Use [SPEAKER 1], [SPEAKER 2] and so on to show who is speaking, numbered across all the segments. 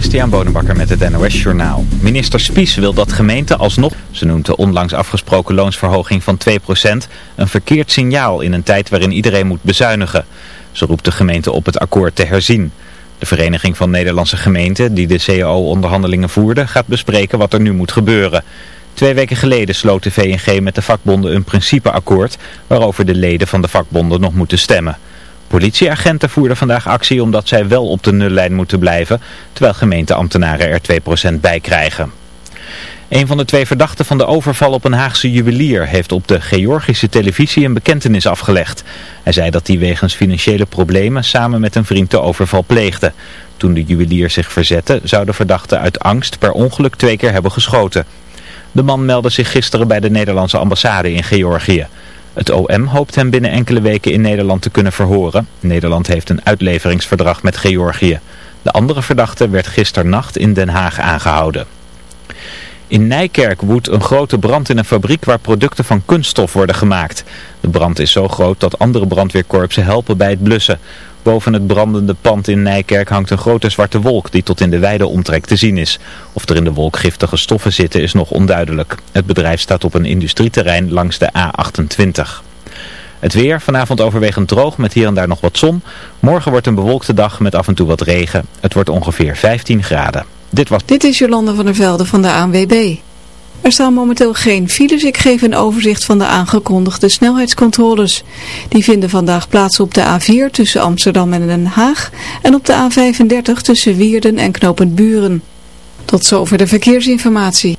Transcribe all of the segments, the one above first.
[SPEAKER 1] Christian Bonenbakker met het NOS Journaal. Minister Spies wil dat gemeenten alsnog... Ze noemt de onlangs afgesproken loonsverhoging van 2% een verkeerd signaal in een tijd waarin iedereen moet bezuinigen. Ze roept de gemeente op het akkoord te herzien. De Vereniging van Nederlandse Gemeenten, die de CAO-onderhandelingen voerde, gaat bespreken wat er nu moet gebeuren. Twee weken geleden sloot de VNG met de vakbonden een principeakkoord waarover de leden van de vakbonden nog moeten stemmen. Politieagenten voerden vandaag actie omdat zij wel op de nullijn moeten blijven, terwijl gemeenteambtenaren er 2% bij krijgen. Een van de twee verdachten van de overval op een Haagse juwelier heeft op de Georgische televisie een bekentenis afgelegd. Hij zei dat hij wegens financiële problemen samen met een vriend de overval pleegde. Toen de juwelier zich verzette zou de verdachte uit angst per ongeluk twee keer hebben geschoten. De man meldde zich gisteren bij de Nederlandse ambassade in Georgië. Het OM hoopt hem binnen enkele weken in Nederland te kunnen verhoren. Nederland heeft een uitleveringsverdrag met Georgië. De andere verdachte werd gisternacht in Den Haag aangehouden. In Nijkerk woedt een grote brand in een fabriek waar producten van kunststof worden gemaakt. De brand is zo groot dat andere brandweerkorpsen helpen bij het blussen. Boven het brandende pand in Nijkerk hangt een grote zwarte wolk die tot in de wijde omtrek te zien is. Of er in de wolk giftige stoffen zitten is nog onduidelijk. Het bedrijf staat op een industrieterrein langs de A28. Het weer, vanavond overwegend droog met hier en daar nog wat zon. Morgen wordt een bewolkte dag met af en toe wat regen. Het wordt ongeveer 15 graden. Dit, was...
[SPEAKER 2] Dit is Jolande van der Velde van de ANWB. Er staan momenteel geen files. Ik geef een overzicht van de aangekondigde snelheidscontroles. Die vinden vandaag plaats op de A4 tussen Amsterdam en Den Haag en op de A35 tussen Wierden en Knopend Buren. Tot zover de verkeersinformatie.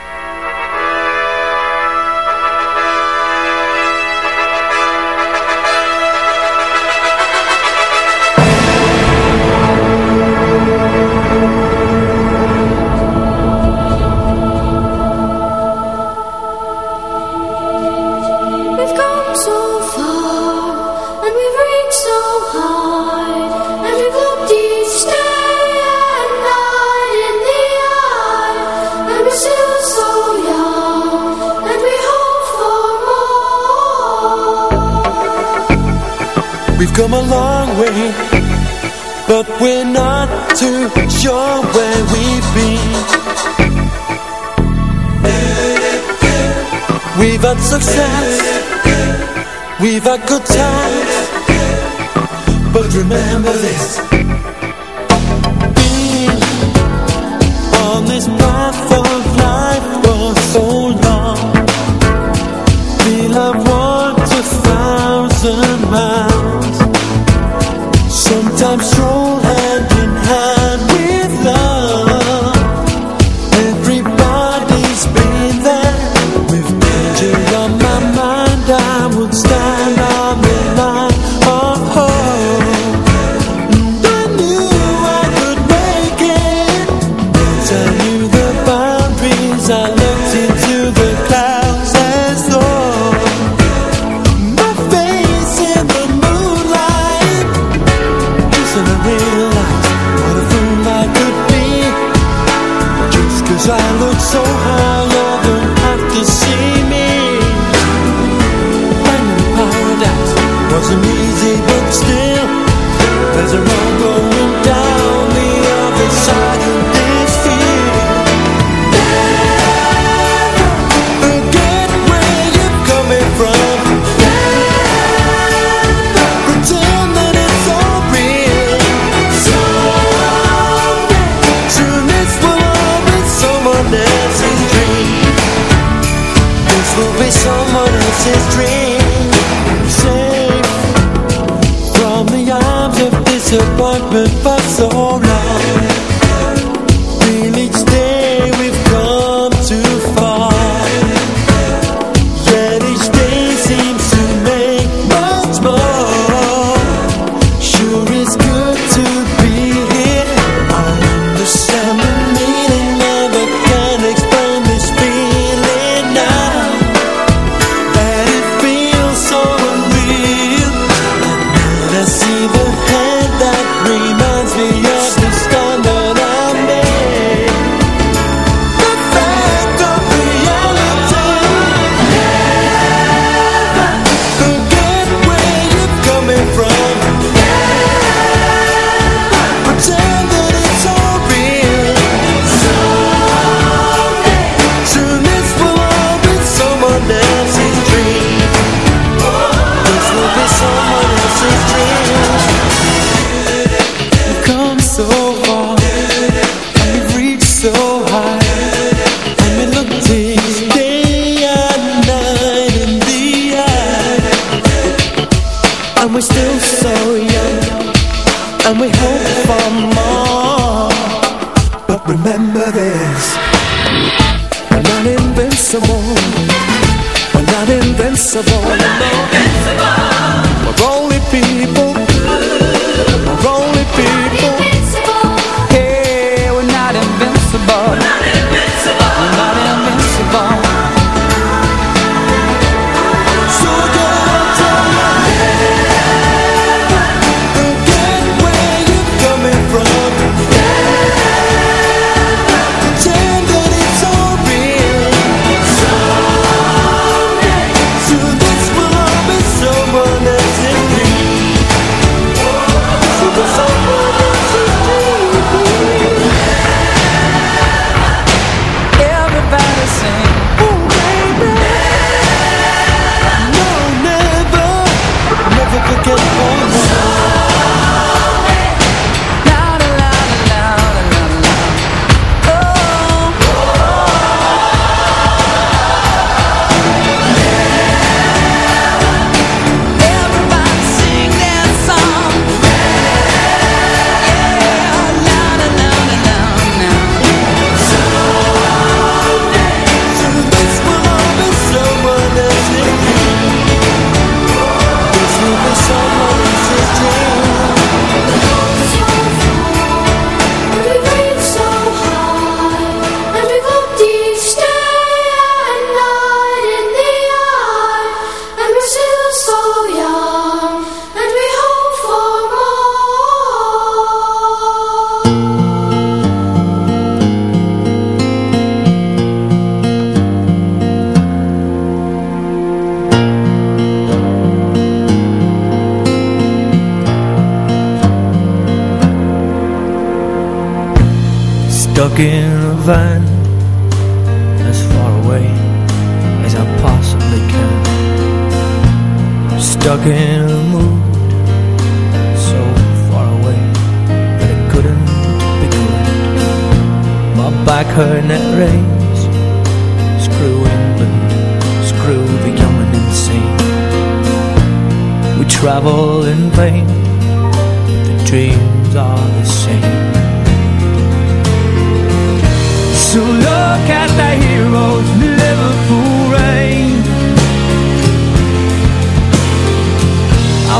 [SPEAKER 3] We're
[SPEAKER 4] not too sure where we've been. We've had success, we've had good times, but remember this. Being on this path of life for so long, we'll have walked a thousand miles. Sometimes stroll
[SPEAKER 5] stuck in a mood so far away that it couldn't be good. My back her net rains. Screw England, screw the young and insane. We travel in vain. The dreams are the same. So look at the heroes living.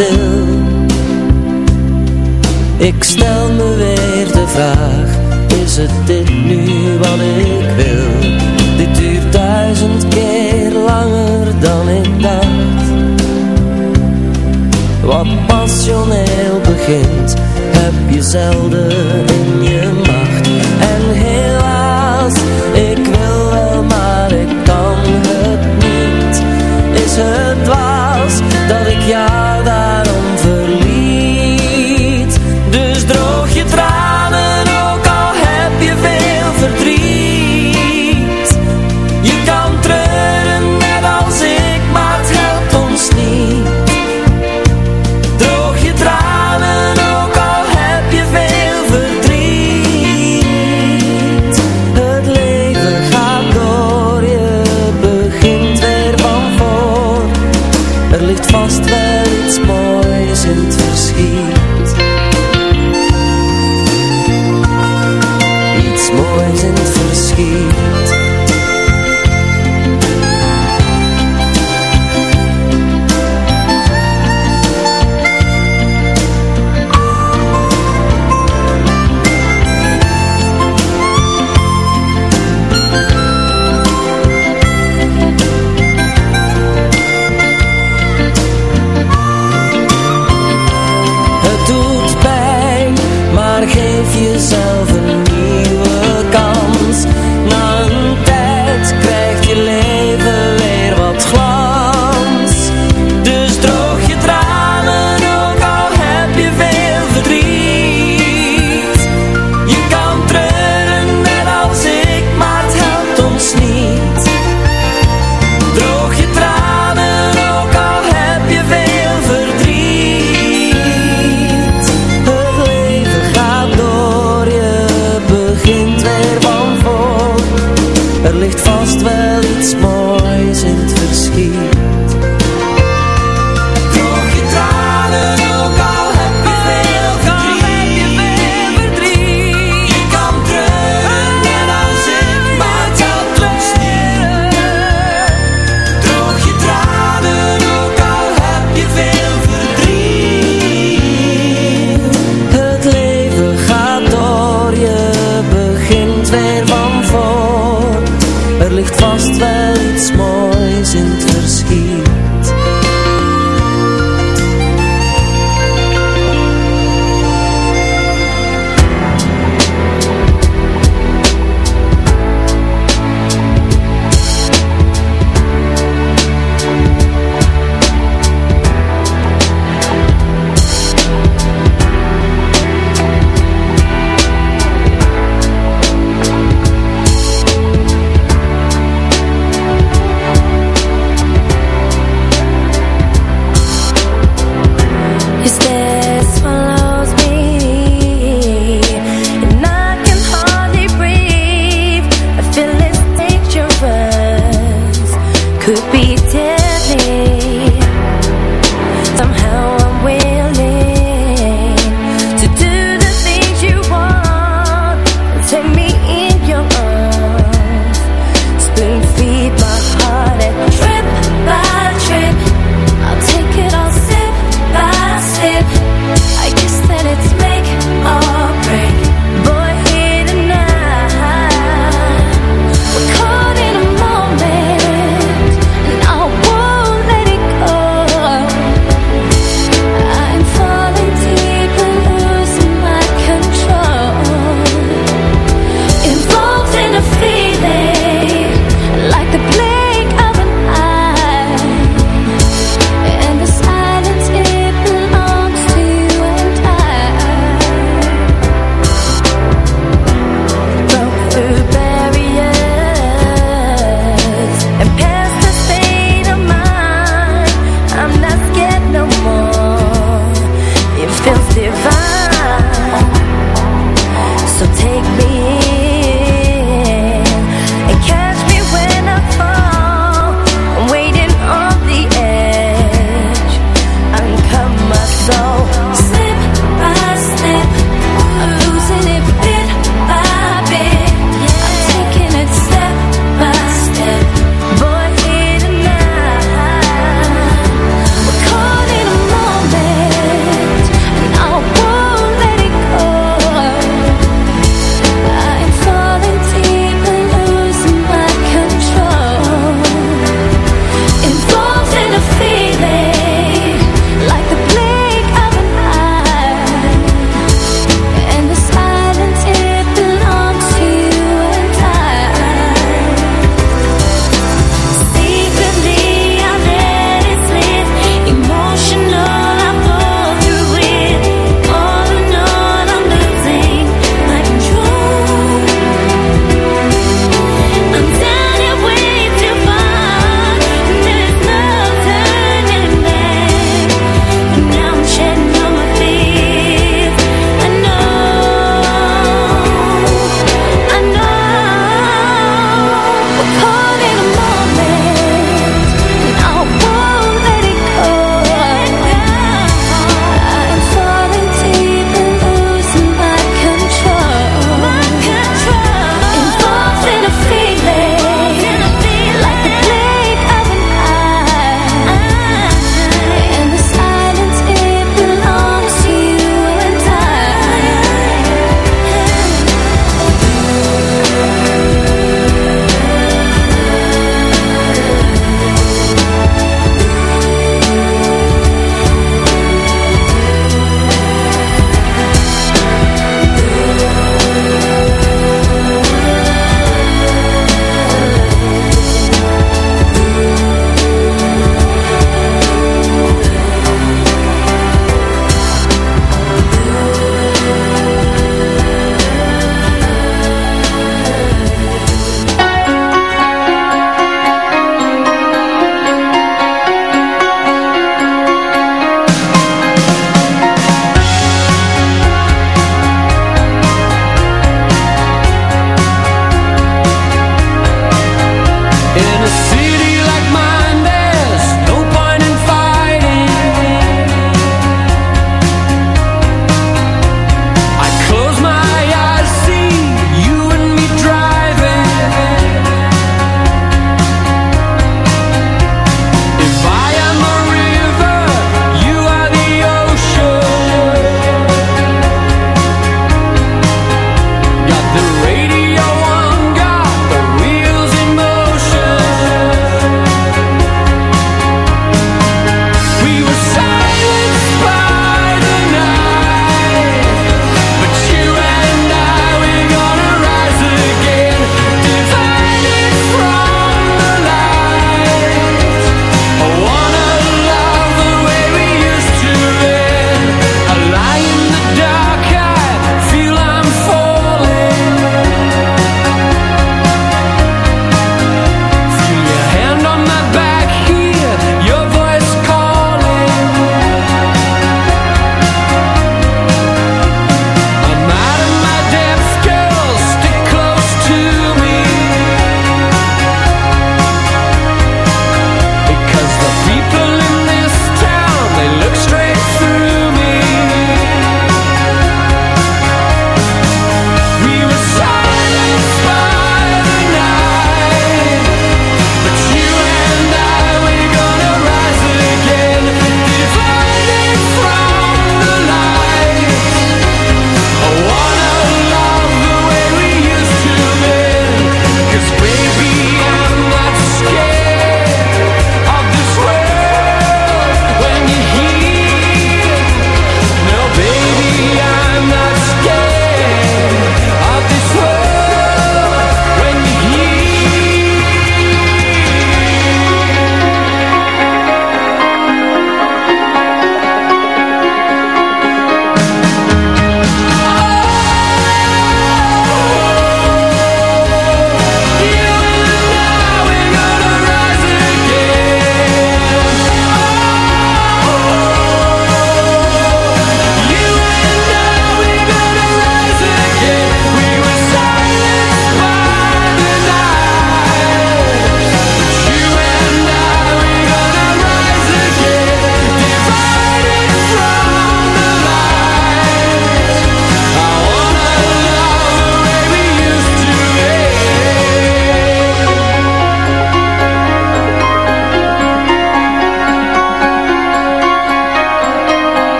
[SPEAKER 6] Is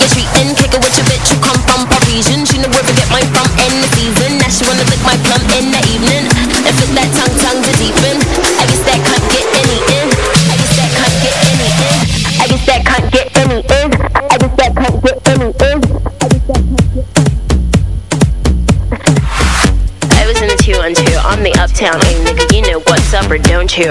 [SPEAKER 7] you're treating. Kick it with your bitch who come from Parisian. She know where to get mine from in the season. Now she wanna lick my plum in the evening. And fit that tongue tongue to deepen. I guess that can't get any in. I guess that can't get any in. I guess that can't get any in. I guess that can't get any in. I was in the two on two. I'm the uptown A nigga. You know what's up or don't you?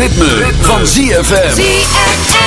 [SPEAKER 8] ritme, van ZFM.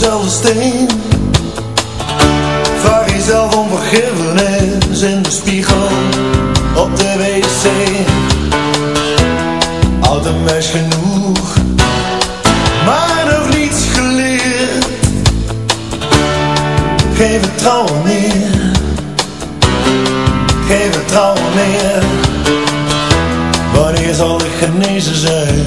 [SPEAKER 9] dezelfde steen. Vraag jezelf om vergiffenis in de spiegel op de wc. Oud een meis genoeg, maar nog niets geleerd. Geen vertrouwen meer, geen vertrouwen meer. Wanneer zal ik genezen zijn?